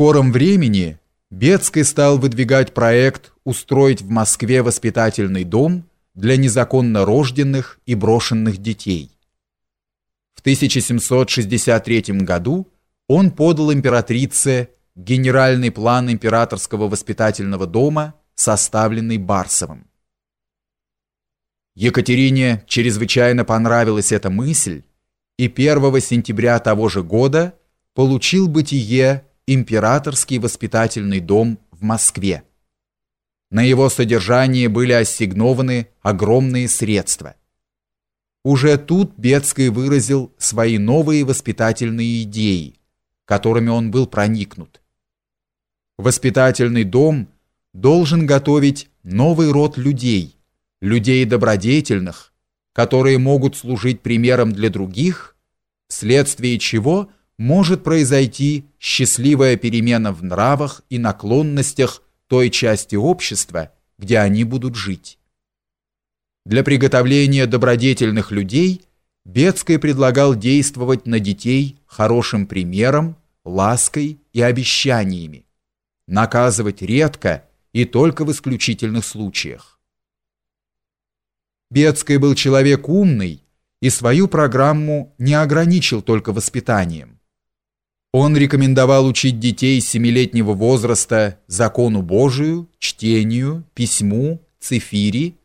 скором времени Бецкий стал выдвигать проект устроить в Москве воспитательный дом для незаконно рожденных и брошенных детей. В 1763 году он подал императрице генеральный план императорского воспитательного дома, составленный Барсовым. Екатерине чрезвычайно понравилась эта мысль, и 1 сентября того же года получил бытие императорский воспитательный дом в Москве. На его содержание были ассигнованы огромные средства. Уже тут Бецкий выразил свои новые воспитательные идеи, которыми он был проникнут. Воспитательный дом должен готовить новый род людей, людей добродетельных, которые могут служить примером для других, вследствие чего – может произойти счастливая перемена в нравах и наклонностях той части общества, где они будут жить. Для приготовления добродетельных людей Бецкий предлагал действовать на детей хорошим примером, лаской и обещаниями, наказывать редко и только в исключительных случаях. Бецкий был человек умный и свою программу не ограничил только воспитанием. Он рекомендовал учить детей семилетнего возраста закону Божию, чтению, письму, цифири,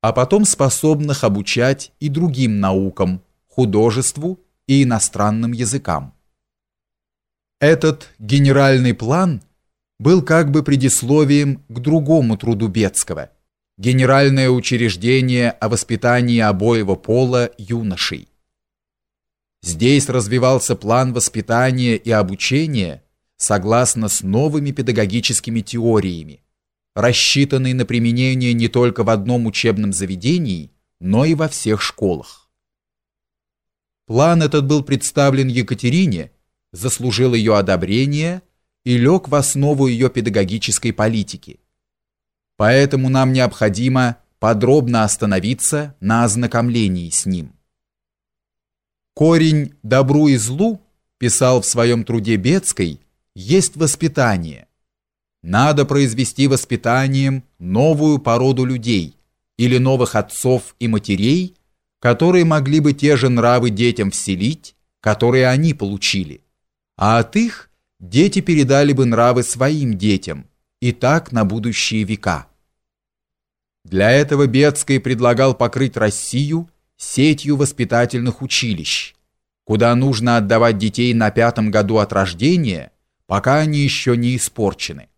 а потом способных обучать и другим наукам, художеству и иностранным языкам. Этот генеральный план был как бы предисловием к другому труду Бецкого – Генеральное учреждение о воспитании обоего пола юношей. Здесь развивался план воспитания и обучения согласно с новыми педагогическими теориями, рассчитанный на применение не только в одном учебном заведении, но и во всех школах. План этот был представлен Екатерине, заслужил ее одобрение и лег в основу ее педагогической политики. Поэтому нам необходимо подробно остановиться на ознакомлении с ним. Корень добру и злу, писал в своем труде Бецкой, есть воспитание. Надо произвести воспитанием новую породу людей или новых отцов и матерей, которые могли бы те же нравы детям вселить, которые они получили. А от их дети передали бы нравы своим детям, и так на будущие века. Для этого Бецкий предлагал покрыть Россию сетью воспитательных училищ, куда нужно отдавать детей на пятом году от рождения, пока они еще не испорчены.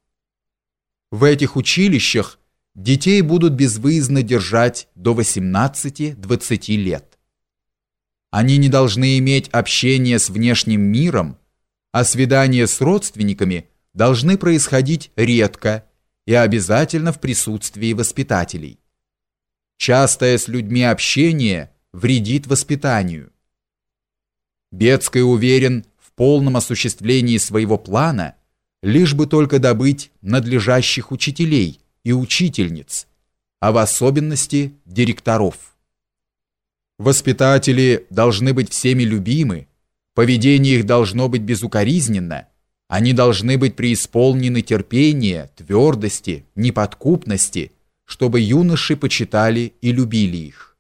В этих училищах детей будут безвыездно держать до 18-20 лет. Они не должны иметь общения с внешним миром, а свидания с родственниками должны происходить редко и обязательно в присутствии воспитателей. Частое с людьми общение вредит воспитанию. Бецкий уверен в полном осуществлении своего плана, лишь бы только добыть надлежащих учителей и учительниц, а в особенности директоров. Воспитатели должны быть всеми любимы, поведение их должно быть безукоризненно, они должны быть преисполнены терпения, твердости, неподкупности, чтобы юноши почитали и любили их.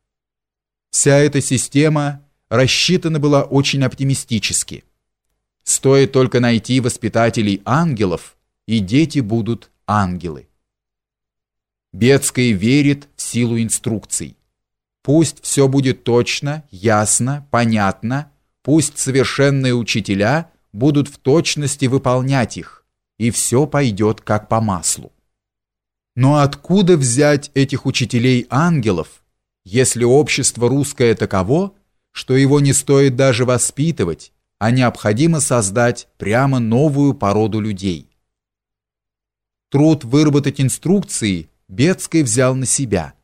Вся эта система рассчитана была очень оптимистически. Стоит только найти воспитателей ангелов, и дети будут ангелы. Бецкая верит в силу инструкций. Пусть все будет точно, ясно, понятно, пусть совершенные учителя – будут в точности выполнять их, и все пойдет как по маслу. Но откуда взять этих учителей-ангелов, если общество русское таково, что его не стоит даже воспитывать, а необходимо создать прямо новую породу людей? Труд выработать инструкции Бецкий взял на себя.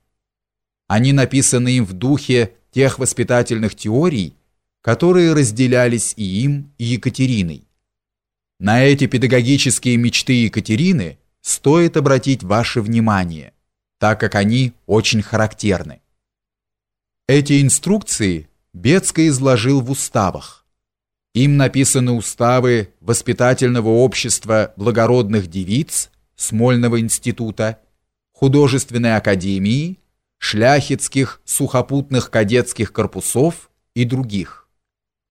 Они написаны им в духе тех воспитательных теорий, которые разделялись и им, и Екатериной. На эти педагогические мечты Екатерины стоит обратить ваше внимание, так как они очень характерны. Эти инструкции Бецкий изложил в уставах, Им написаны уставы Воспитательного общества благородных девиц Смольного института, Художественной академии, Шляхетских сухопутных кадетских корпусов и других.